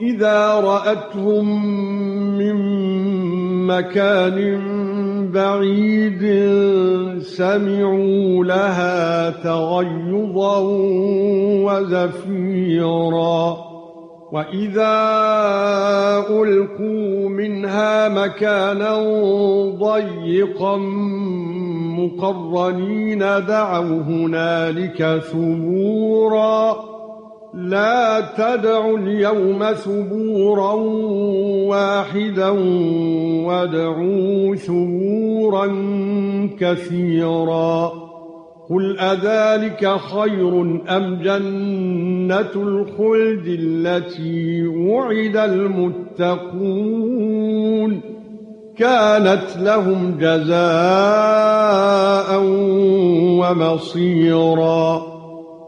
إذا رأتهم من مكان بعيد سمعوا لها تغيظا وزفيرا. وإذا ألقوا منها مكانا ضيقا مقرنين دعوا هنالك ثبورا. لا تدعوا اليوم ثبورا واحدا وادعوا ثبورا كثيرا. قل أذلك خير أم جنة الخلد التي وعد المتقون؟ كانت لهم جزاء ومصيرا.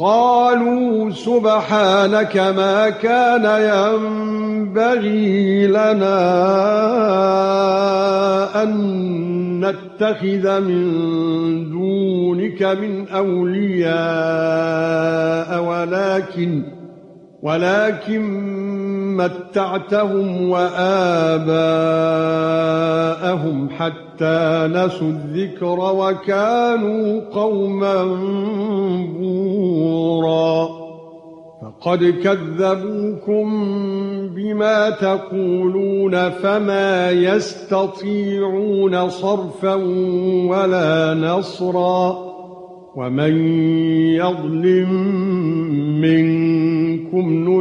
قالوا سبحانك ما كان ينبغي لنا أن نتخذ من دونك من أولياء ولكن ولكن متعتهم وآباءهم حتى نسوا الذكر وكانوا قوما بورا. فقد كذبوكم بما تقولون فما يستطيعون صرفا ولا نصرا. ومن يظلم منكم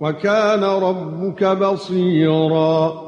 وَكَانَ رَبُّكَ بَصِيرًا